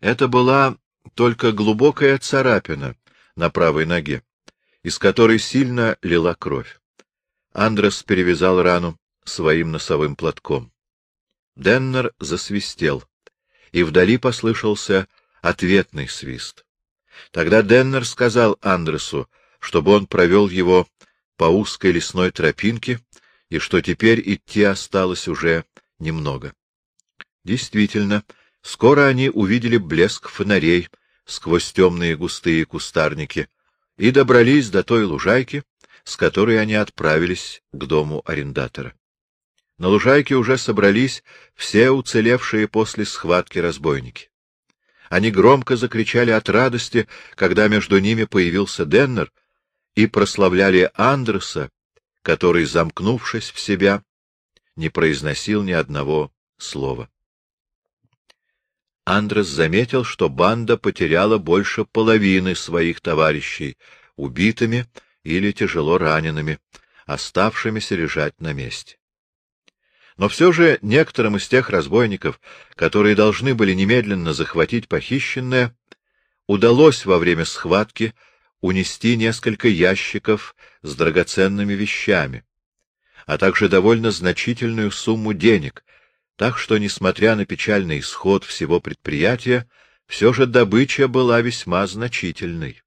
Это была только глубокая царапина на правой ноге, из которой сильно лила кровь. Андрес перевязал рану своим носовым платком. Деннер засвистел, и вдали послышался ответный свист. Тогда Деннер сказал Андресу, чтобы он провел его по узкой лесной тропинке, и что теперь идти осталось уже немного. Действительно, скоро они увидели блеск фонарей сквозь темные густые кустарники и добрались до той лужайки, с которой они отправились к дому арендатора. На лужайке уже собрались все уцелевшие после схватки разбойники. Они громко закричали от радости, когда между ними появился Деннер, и прославляли Андреса, который, замкнувшись в себя, не произносил ни одного слова. Андрес заметил, что банда потеряла больше половины своих товарищей, убитыми или тяжело ранеными, оставшимися лежать на месте. Но все же некоторым из тех разбойников, которые должны были немедленно захватить похищенное, удалось во время схватки унести несколько ящиков с драгоценными вещами, а также довольно значительную сумму денег, так что, несмотря на печальный исход всего предприятия, все же добыча была весьма значительной.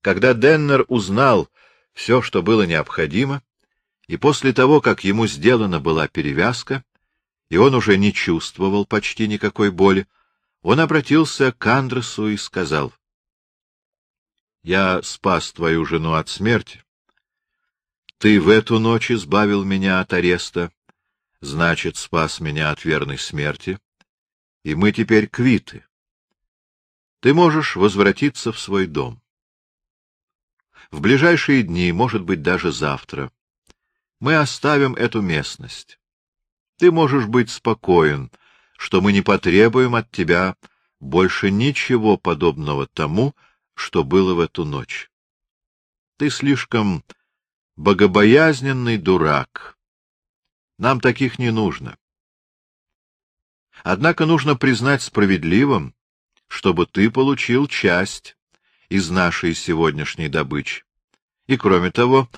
Когда Деннер узнал все, что было необходимо, и после того, как ему сделана была перевязка, и он уже не чувствовал почти никакой боли, он обратился к Андресу и сказал, — Я спас твою жену от смерти. Ты в эту ночь избавил меня от ареста, значит, спас меня от верной смерти, и мы теперь квиты. Ты можешь возвратиться в свой дом. В ближайшие дни, может быть, даже завтра, мы оставим эту местность. Ты можешь быть спокоен, что мы не потребуем от тебя больше ничего подобного тому, что было в эту ночь. Ты слишком богобоязненный дурак, нам таких не нужно. Однако нужно признать справедливым, чтобы ты получил часть из нашей сегодняшней добычи. И, кроме того,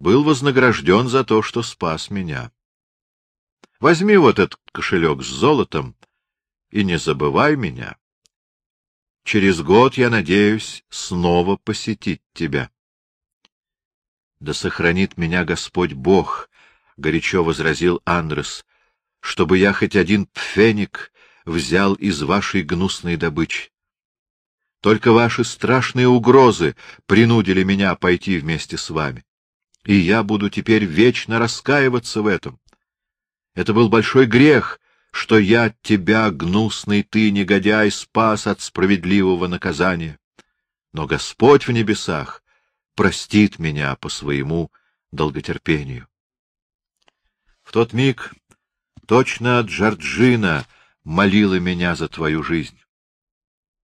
был вознагражден за то, что спас меня. Возьми вот этот кошелек с золотом и не забывай меня. Через год я надеюсь снова посетить тебя. Да сохранит меня Господь Бог — горячо возразил Андрес, — чтобы я хоть один пфеник взял из вашей гнусной добычи. Только ваши страшные угрозы принудили меня пойти вместе с вами. И я буду теперь вечно раскаиваться в этом. Это был большой грех, что я тебя, гнусный ты, негодяй, спас от справедливого наказания. Но Господь в небесах простит меня по своему долготерпению. Тот миг точно Джорджина молила меня за твою жизнь,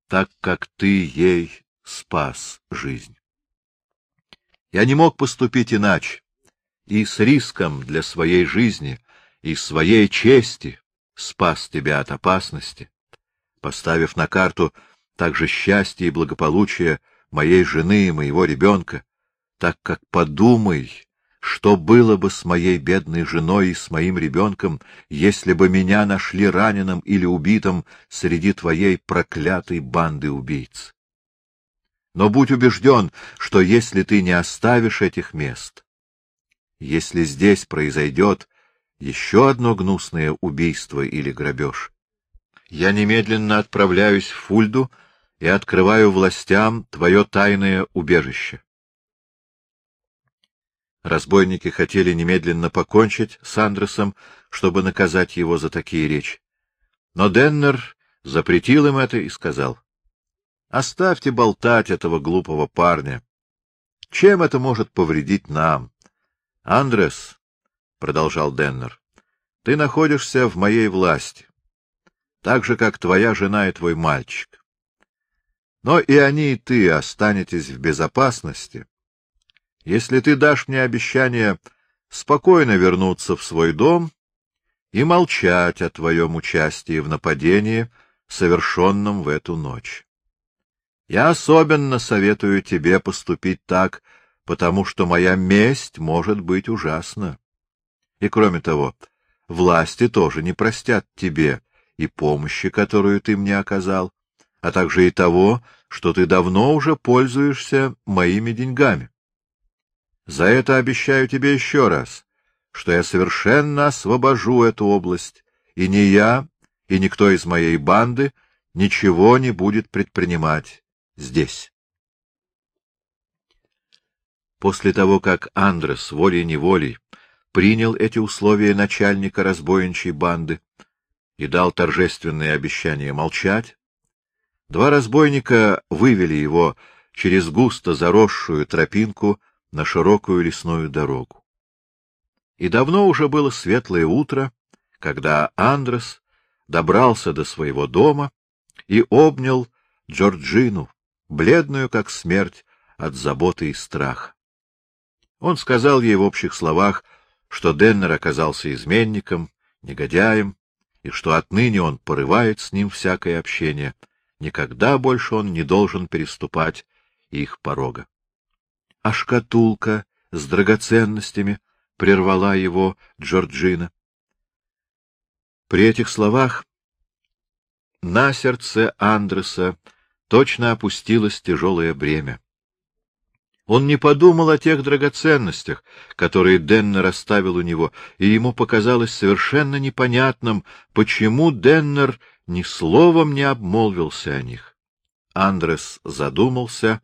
так как ты ей спас жизнь. Я не мог поступить иначе, и с риском для своей жизни и своей чести спас тебя от опасности, поставив на карту также счастье и благополучие моей жены и моего ребенка, так как подумай, что было бы с моей бедной женой и с моим ребенком, если бы меня нашли раненым или убитым среди твоей проклятой банды убийц? Но будь убежден, что если ты не оставишь этих мест, если здесь произойдет еще одно гнусное убийство или грабеж, я немедленно отправляюсь в Фульду и открываю властям твое тайное убежище. Разбойники хотели немедленно покончить с Андресом, чтобы наказать его за такие речи. Но Деннер запретил им это и сказал. — Оставьте болтать этого глупого парня. Чем это может повредить нам? — Андрес, — продолжал Деннер, — ты находишься в моей власти, так же, как твоя жена и твой мальчик. Но и они, и ты останетесь в безопасности, если ты дашь мне обещание спокойно вернуться в свой дом и молчать о твоем участии в нападении, совершенном в эту ночь. Я особенно советую тебе поступить так, потому что моя месть может быть ужасна. И кроме того, власти тоже не простят тебе и помощи, которую ты мне оказал, а также и того, что ты давно уже пользуешься моими деньгами. За это обещаю тебе еще раз, что я совершенно освобожу эту область, и ни я, и никто из моей банды ничего не будет предпринимать здесь. После того, как Андрес волей-неволей принял эти условия начальника разбойничьей банды и дал торжественное обещание молчать, два разбойника вывели его через густо заросшую тропинку на широкую лесную дорогу. И давно уже было светлое утро, когда Андрес добрался до своего дома и обнял Джорджину, бледную как смерть от заботы и страха. Он сказал ей в общих словах, что Деннер оказался изменником, негодяем, и что отныне он порывает с ним всякое общение. Никогда больше он не должен переступать их порога. А шкатулка с драгоценностями прервала его Джорджина. При этих словах на сердце Андреса точно опустилось тяжелое бремя. Он не подумал о тех драгоценностях, которые Деннер оставил у него, и ему показалось совершенно непонятным, почему Деннер ни словом не обмолвился о них. Андрес задумался,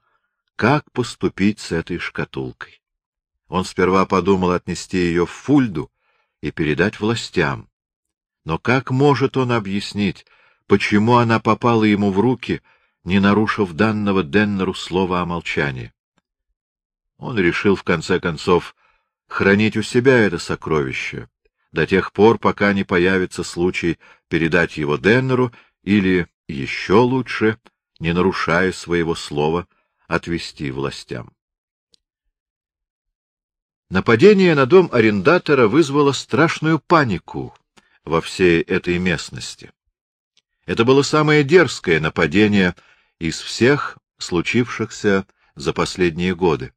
как поступить с этой шкатулкой. Он сперва подумал отнести ее в Фульду и передать властям. Но как может он объяснить, почему она попала ему в руки, не нарушив данного Деннеру слова о молчании? Он решил, в конце концов, хранить у себя это сокровище до тех пор, пока не появится случай передать его Деннеру или, еще лучше, не нарушая своего слова, отвести властям. Нападение на дом арендатора вызвало страшную панику во всей этой местности. Это было самое дерзкое нападение из всех случившихся за последние годы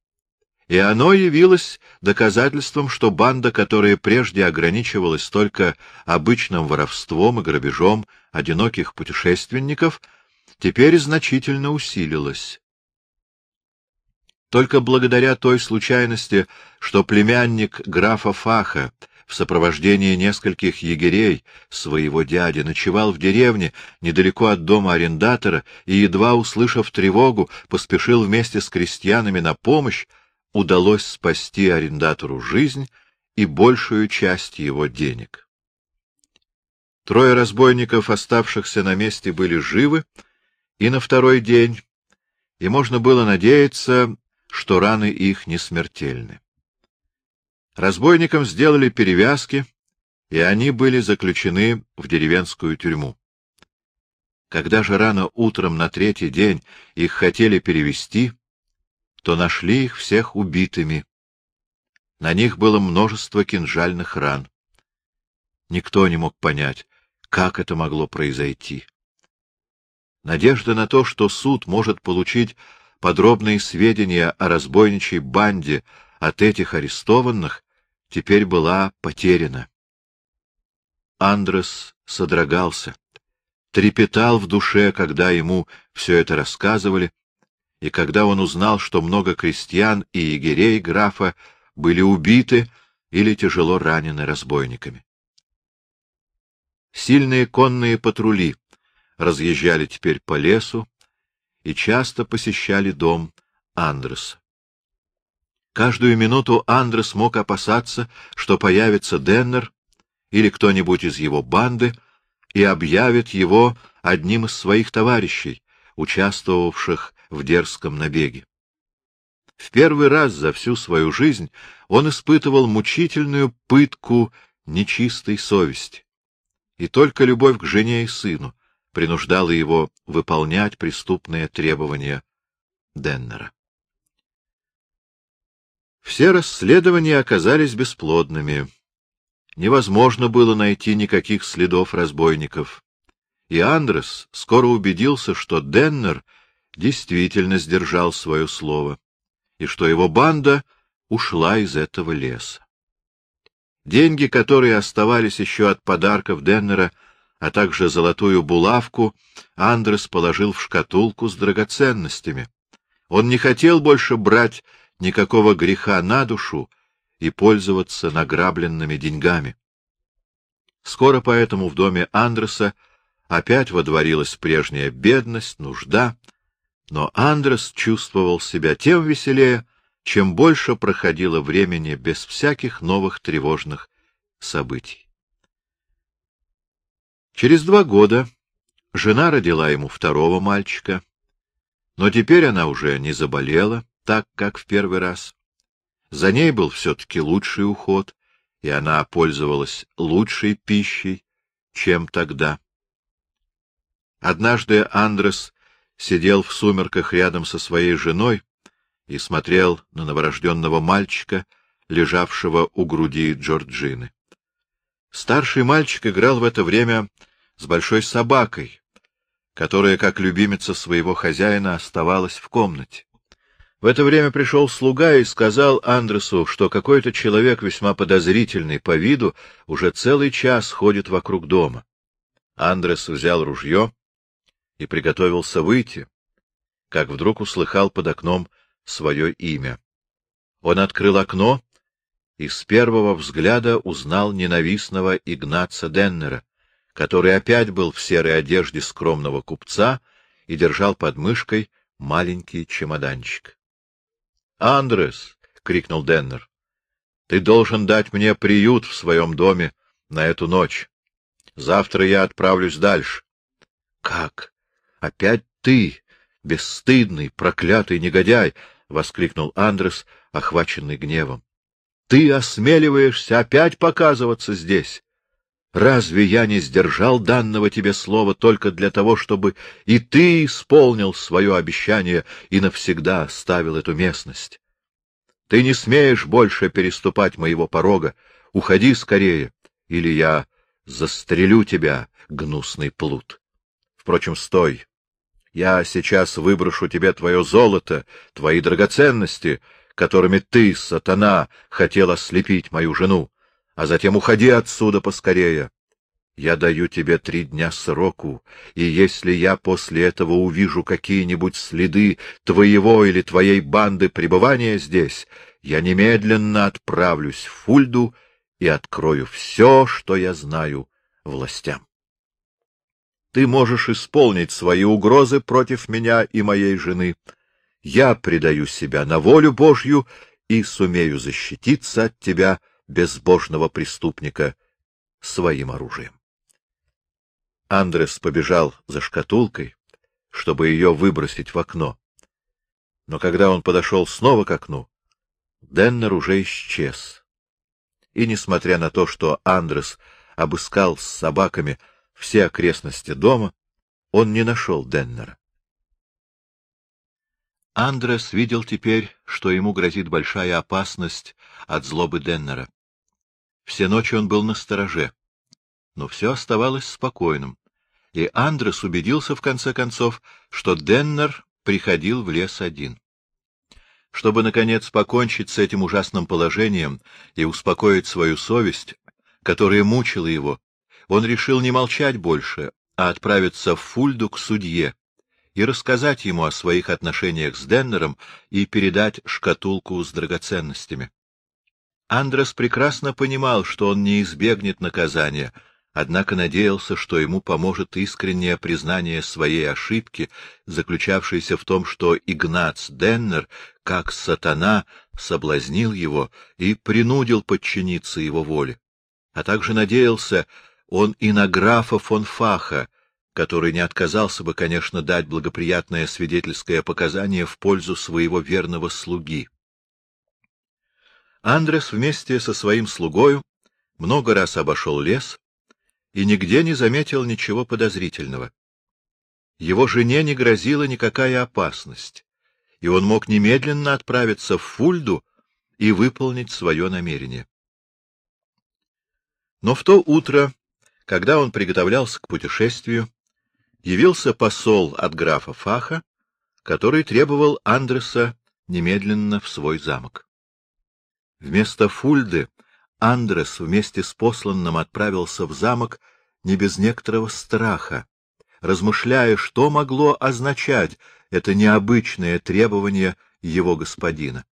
и оно явилось доказательством, что банда, которая прежде ограничивалась только обычным воровством и грабежом одиноких путешественников, теперь значительно усилилась. Только благодаря той случайности, что племянник графа Фаха в сопровождении нескольких егерей своего дяди ночевал в деревне недалеко от дома арендатора и, едва услышав тревогу, поспешил вместе с крестьянами на помощь, удалось спасти арендатору жизнь и большую часть его денег. Трое разбойников, оставшихся на месте, были живы и на второй день, и можно было надеяться, что раны их не смертельны. Разбойникам сделали перевязки, и они были заключены в деревенскую тюрьму. Когда же рано утром на третий день их хотели перевести, то нашли их всех убитыми. На них было множество кинжальных ран. Никто не мог понять, как это могло произойти. Надежда на то, что суд может получить подробные сведения о разбойничьей банде от этих арестованных, теперь была потеряна. Андрес содрогался, трепетал в душе, когда ему все это рассказывали, и когда он узнал, что много крестьян и егерей графа были убиты или тяжело ранены разбойниками. Сильные конные патрули разъезжали теперь по лесу и часто посещали дом Андреса. Каждую минуту Андрес мог опасаться, что появится Деннер или кто-нибудь из его банды и объявит его одним из своих товарищей, участвовавших в дерзком набеге. В первый раз за всю свою жизнь он испытывал мучительную пытку нечистой совести. И только любовь к жене и сыну принуждала его выполнять преступные требования Деннера. Все расследования оказались бесплодными. Невозможно было найти никаких следов разбойников, и Андрес скоро убедился, что Деннер действительно сдержал свое слово, и что его банда ушла из этого леса. Деньги, которые оставались еще от подарков Деннера, а также золотую булавку, Андрес положил в шкатулку с драгоценностями. Он не хотел больше брать никакого греха на душу и пользоваться награбленными деньгами. Скоро поэтому в доме Андреса опять водворилась прежняя бедность, нужда, но Андрес чувствовал себя тем веселее, чем больше проходило времени без всяких новых тревожных событий. Через два года жена родила ему второго мальчика, но теперь она уже не заболела так, как в первый раз. За ней был все-таки лучший уход, и она пользовалась лучшей пищей, чем тогда. Однажды Андрес сидел в сумерках рядом со своей женой и смотрел на новорожденного мальчика, лежавшего у груди Джорджины. Старший мальчик играл в это время с большой собакой, которая, как любимица своего хозяина, оставалась в комнате. В это время пришел слуга и сказал Андресу, что какой-то человек, весьма подозрительный по виду, уже целый час ходит вокруг дома. Андрес взял ружье и приготовился выйти, как вдруг услыхал под окном свое имя. Он открыл окно и с первого взгляда узнал ненавистного Игнаца Деннера, который опять был в серой одежде скромного купца и держал под мышкой маленький чемоданчик. — Андрес! — крикнул Деннер. — Ты должен дать мне приют в своем доме на эту ночь. Завтра я отправлюсь дальше. — Как? Опять ты, бесстыдный, проклятый негодяй! — воскликнул Андрес, охваченный гневом. — Ты осмеливаешься опять показываться здесь? Разве я не сдержал данного тебе слова только для того, чтобы и ты исполнил свое обещание и навсегда оставил эту местность? Ты не смеешь больше переступать моего порога. Уходи скорее, или я застрелю тебя, гнусный плут. Впрочем, стой. Я сейчас выброшу тебе твое золото, твои драгоценности, которыми ты, сатана, хотел ослепить мою жену а затем уходи отсюда поскорее. Я даю тебе три дня сроку, и если я после этого увижу какие-нибудь следы твоего или твоей банды пребывания здесь, я немедленно отправлюсь в Фульду и открою все, что я знаю властям. Ты можешь исполнить свои угрозы против меня и моей жены. Я предаю себя на волю Божью и сумею защититься от тебя безбожного преступника своим оружием. Андрес побежал за шкатулкой, чтобы ее выбросить в окно. Но когда он подошел снова к окну, Деннер уже исчез. И, несмотря на то, что Андрес обыскал с собаками все окрестности дома, он не нашел Деннера. Андрес видел теперь, что ему грозит большая опасность от злобы Деннера. Все ночи он был на стороже. Но все оставалось спокойным, и Андрес убедился в конце концов, что Деннер приходил в лес один. Чтобы, наконец, покончить с этим ужасным положением и успокоить свою совесть, которая мучила его, он решил не молчать больше, а отправиться в Фульду к судье и рассказать ему о своих отношениях с Деннером и передать шкатулку с драгоценностями. Андрес прекрасно понимал, что он не избегнет наказания, однако надеялся, что ему поможет искреннее признание своей ошибки, заключавшейся в том, что Игнац Деннер, как сатана, соблазнил его и принудил подчиниться его воле. А также надеялся он и на графа фон Фаха, который не отказался бы, конечно, дать благоприятное свидетельское показание в пользу своего верного слуги. Андрес вместе со своим слугою много раз обошел лес и нигде не заметил ничего подозрительного. Его жене не грозила никакая опасность, и он мог немедленно отправиться в Фульду и выполнить свое намерение. Но в то утро, когда он приготовлялся к путешествию, явился посол от графа Фаха, который требовал Андреса немедленно в свой замок. Вместо Фульды Андрес вместе с посланным отправился в замок не без некоторого страха, размышляя, что могло означать это необычное требование его господина.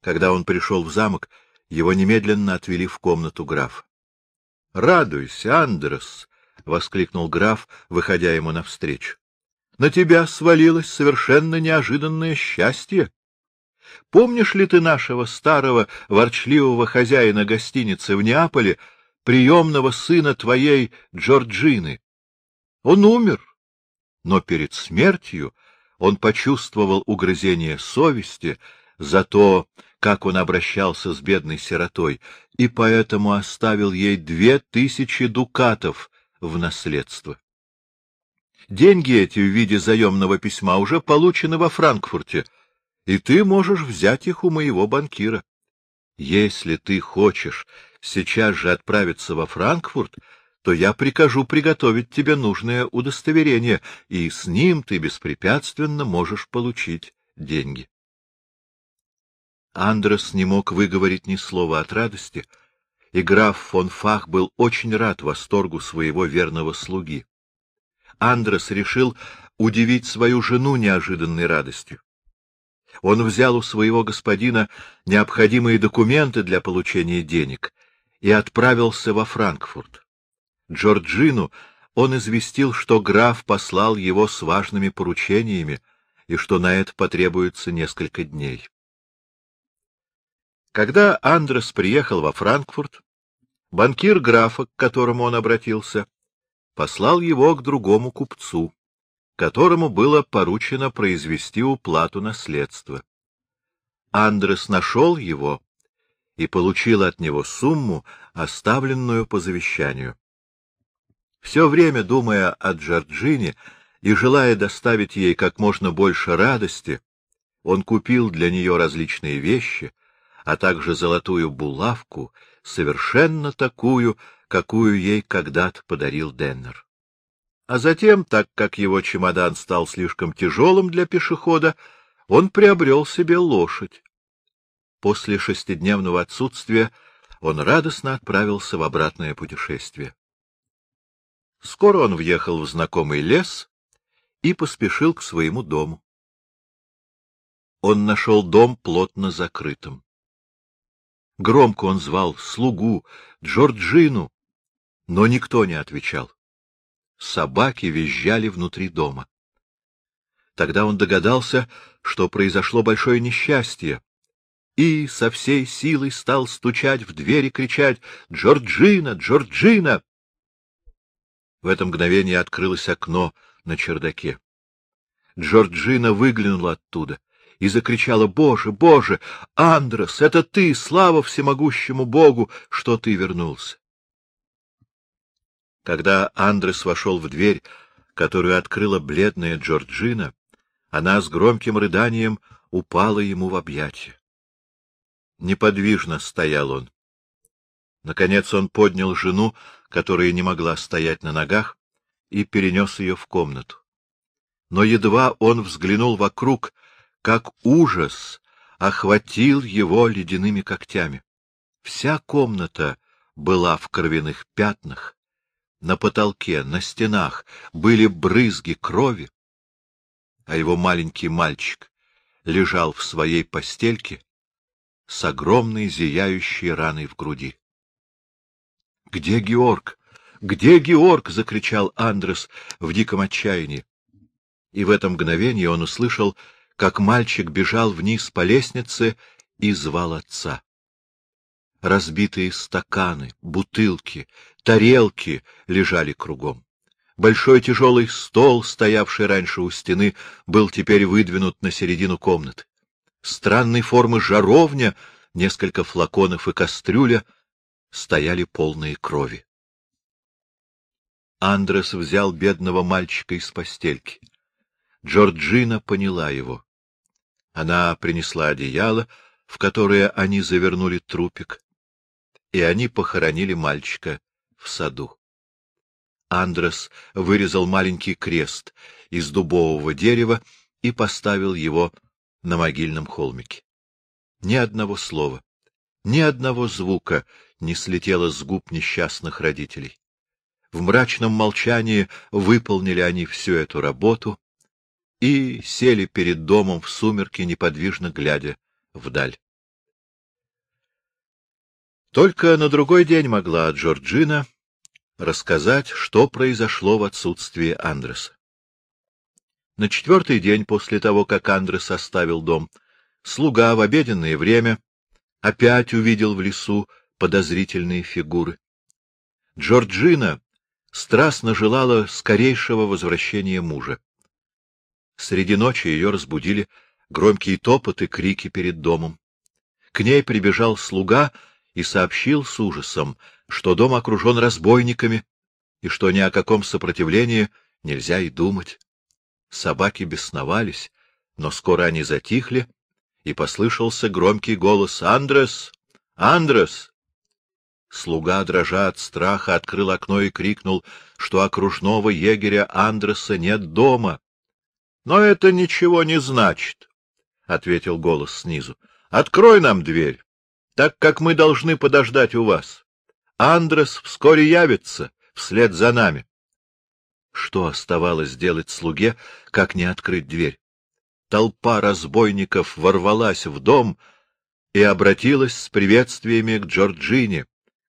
Когда он пришел в замок, его немедленно отвели в комнату графа. — Радуйся, Андрес! — воскликнул граф, выходя ему навстречу. — На тебя свалилось совершенно неожиданное счастье. Помнишь ли ты нашего старого ворчливого хозяина гостиницы в Неаполе, приемного сына твоей Джорджины? Он умер, но перед смертью он почувствовал угрызение совести за то, как он обращался с бедной сиротой, и поэтому оставил ей две тысячи дукатов в наследство. Деньги эти в виде заемного письма уже получены во Франкфурте, и ты можешь взять их у моего банкира. Если ты хочешь сейчас же отправиться во Франкфурт, то я прикажу приготовить тебе нужное удостоверение, и с ним ты беспрепятственно можешь получить деньги. Андрес не мог выговорить ни слова от радости, и граф фон Фах был очень рад восторгу своего верного слуги. Андрес решил удивить свою жену неожиданной радостью. Он взял у своего господина необходимые документы для получения денег и отправился во Франкфурт. Джорджину он известил, что граф послал его с важными поручениями и что на это потребуется несколько дней. Когда Андрес приехал во Франкфурт, банкир графа, к которому он обратился, послал его к другому купцу, которому было поручено произвести уплату наследства. Андрес нашел его и получил от него сумму, оставленную по завещанию. Все время думая о Джорджине и желая доставить ей как можно больше радости, он купил для нее различные вещи, а также золотую булавку, совершенно такую, какую ей когда-то подарил Деннер. А затем, так как его чемодан стал слишком тяжелым для пешехода, он приобрел себе лошадь. После шестидневного отсутствия он радостно отправился в обратное путешествие. Скоро он въехал в знакомый лес и поспешил к своему дому. Он нашел дом плотно закрытым. Громко он звал слугу, Джорджину, но никто не отвечал. Собаки визжали внутри дома. Тогда он догадался, что произошло большое несчастье, и со всей силой стал стучать в дверь и кричать «Джорджина! Джорджина!» В это мгновение открылось окно на чердаке. Джорджина выглянула оттуда и закричала «Боже, Боже! Андрес, это ты! Слава всемогущему Богу, что ты вернулся!» Когда Андрес вошел в дверь, которую открыла бледная Джорджина, она с громким рыданием упала ему в объятия. Неподвижно стоял он. Наконец он поднял жену, которая не могла стоять на ногах, и перенес ее в комнату. Но едва он взглянул вокруг, как ужас охватил его ледяными когтями. Вся комната была в кровяных пятнах, на потолке, на стенах были брызги крови, а его маленький мальчик лежал в своей постельке с огромной зияющей раной в груди. — Где Георг? Где Георг? — закричал Андрес в диком отчаянии. И в это мгновение он услышал, как мальчик бежал вниз по лестнице и звал отца. Разбитые стаканы, бутылки, тарелки лежали кругом. Большой тяжелый стол, стоявший раньше у стены, был теперь выдвинут на середину комнаты. Странной формы жаровня, несколько флаконов и кастрюля — стояли полные крови. Андрес взял бедного мальчика из постельки. Джорджина поняла его. Она принесла одеяло, в которое они завернули трупик, и они похоронили мальчика в саду. Андрес вырезал маленький крест из дубового дерева и поставил его на могильном холмике. Ни одного слова, ни одного звука не слетело с губ несчастных родителей. В мрачном молчании выполнили они всю эту работу и сели перед домом в сумерки, неподвижно глядя вдаль. Только на другой день могла Джорджина рассказать, что произошло в отсутствие Андреса. На четвертый день после того, как Андрес оставил дом, слуга в обеденное время опять увидел в лесу подозрительные фигуры. Джорджина страстно желала скорейшего возвращения мужа. Среди ночи ее разбудили громкие топоты, крики перед домом. К ней прибежал слуга и сообщил с ужасом, что дом окружен разбойниками и что ни о каком сопротивлении нельзя и думать. Собаки бесновались, но скоро они затихли, и послышался громкий голос «Андрес! Андрес!» Слуга, дрожа от страха, открыл окно и крикнул, что окружного егеря Андреса нет дома. — Но это ничего не значит, — ответил голос снизу. — Открой нам дверь, так как мы должны подождать у вас. Андрес вскоре явится вслед за нами. Что оставалось делать слуге, как не открыть дверь? Толпа разбойников ворвалась в дом и обратилась с приветствиями к Джорджине,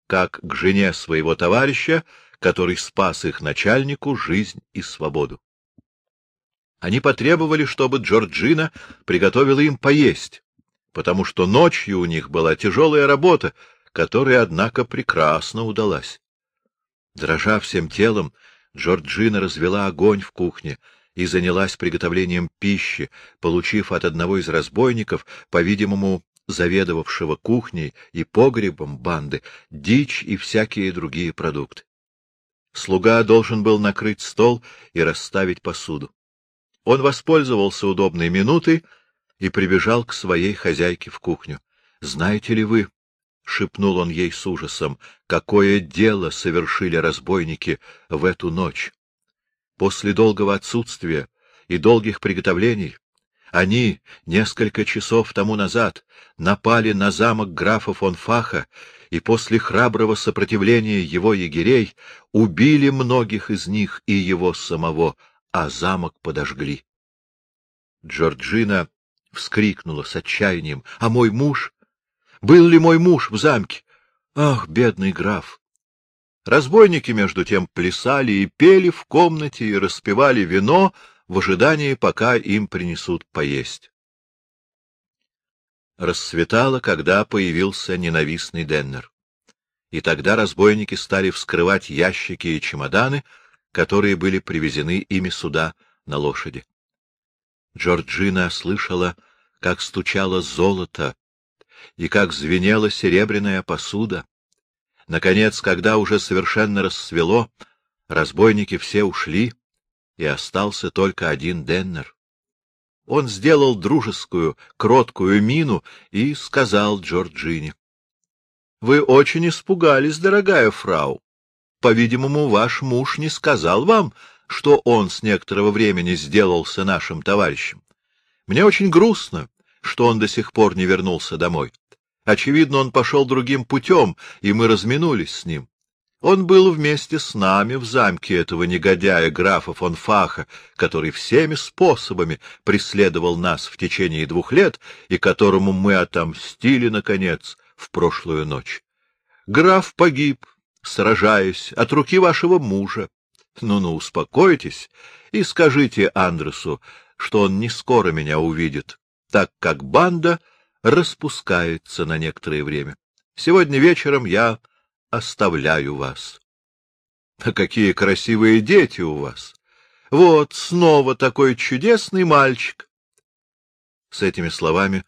как к жене своего товарища, который спас их начальнику жизнь и свободу. Они потребовали, чтобы Джорджина приготовила им поесть, потому что ночью у них была тяжелая работа, которая, однако, прекрасно удалась. Дрожа всем телом, Джорджина развела огонь в кухне и занялась приготовлением пищи, получив от одного из разбойников, по-видимому, заведовавшего кухней и погребом банды, дичь и всякие другие продукты. Слуга должен был накрыть стол и расставить посуду. Он воспользовался удобной минутой и прибежал к своей хозяйке в кухню. — Знаете ли вы, — шепнул он ей с ужасом, — какое дело совершили разбойники в эту ночь? После долгого отсутствия и долгих приготовлений они несколько часов тому назад напали на замок графа фон Фаха и после храброго сопротивления его егерей убили многих из них и его самого, а замок подожгли. Джорджина вскрикнула с отчаянием. — А мой муж? Был ли мой муж в замке? Ах, бедный граф! Разбойники, между тем, плясали и пели в комнате и распевали вино, в ожидании, пока им принесут поесть. Рассветало, когда появился ненавистный Деннер. И тогда разбойники стали вскрывать ящики и чемоданы, которые были привезены ими сюда на лошади. Джорджина слышала, как стучало золото и как звенела серебряная посуда. Наконец, когда уже совершенно рассвело, разбойники все ушли, и остался только один Деннер. Он сделал дружескую, кроткую мину и сказал Джорджине. — Вы очень испугались, дорогая фрау. По-видимому, ваш муж не сказал вам, что он с некоторого времени сделался нашим товарищем. Мне очень грустно, что он до сих пор не вернулся домой. Очевидно, он пошел другим путем, и мы разминулись с ним. Он был вместе с нами в замке этого негодяя графа фон Фаха, который всеми способами преследовал нас в течение двух лет и которому мы отомстили, наконец, в прошлую ночь. Граф погиб, сражаясь от руки вашего мужа. Ну-ну, успокойтесь и скажите Андресу, что он не скоро меня увидит, так как банда распускается на некоторое время. Сегодня вечером я оставляю вас. А какие красивые дети у вас! Вот снова такой чудесный мальчик! С этими словами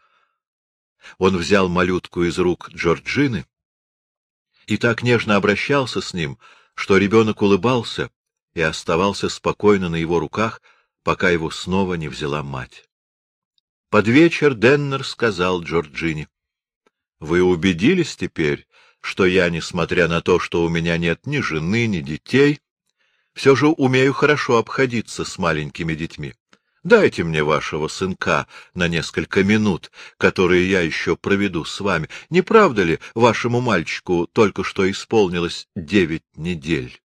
он взял малютку из рук Джорджины и так нежно обращался с ним, что ребенок улыбался и оставался спокойно на его руках, пока его снова не взяла мать. Под вечер Деннер сказал Джорджине, — Вы убедились теперь, что я, несмотря на то, что у меня нет ни жены, ни детей, Все же умею хорошо обходиться с маленькими детьми. Дайте мне вашего сынка на несколько минут, которые я еще проведу с вами. Не правда ли, вашему мальчику только что исполнилось девять недель?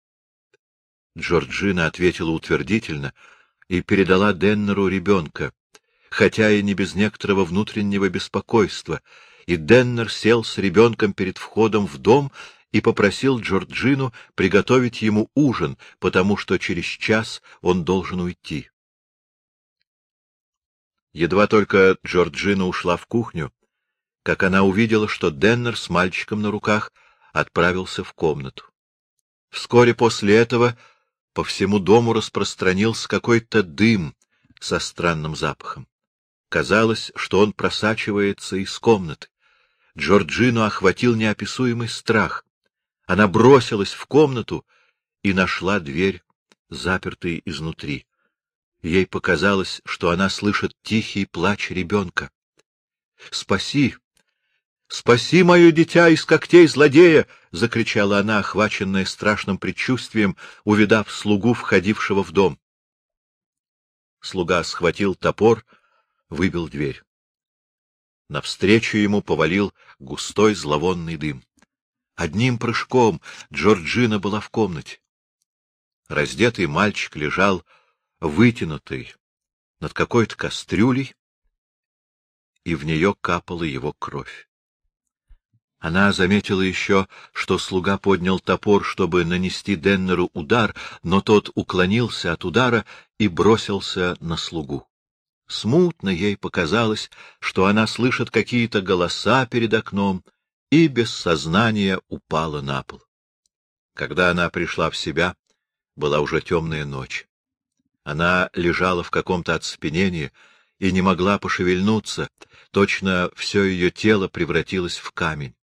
Джорджина ответила утвердительно и передала Деннеру ребенка, хотя и не без некоторого внутреннего беспокойства, и Деннер сел с ребенком перед входом в дом и попросил Джорджину приготовить ему ужин, потому что через час он должен уйти. Едва только Джорджина ушла в кухню, как она увидела, что Деннер с мальчиком на руках отправился в комнату. Вскоре после этого по всему дому распространился какой-то дым со странным запахом. Казалось, что он просачивается из комнаты. Джорджину охватил неописуемый страх. Она бросилась в комнату и нашла дверь, запертой изнутри. Ей показалось, что она слышит тихий плач ребенка. — Спаси! Спаси мое дитя из когтей злодея! — закричала она, охваченная страшным предчувствием, увидав слугу, входившего в дом. Слуга схватил топор, выбил дверь. Навстречу ему повалил густой зловонный дым. Одним прыжком Джорджина была в комнате. Раздетый мальчик лежал вытянутый над какой-то кастрюлей, и в нее капала его кровь. Она заметила еще, что слуга поднял топор, чтобы нанести Деннеру удар, но тот уклонился от удара и бросился на слугу. Смутно ей показалось, что она слышит какие-то голоса перед окном, и без сознания упала на пол. Когда она пришла в себя, была уже темная ночь. Она лежала в каком-то оцепенении и не могла пошевельнуться, точно все ее тело превратилось в камень.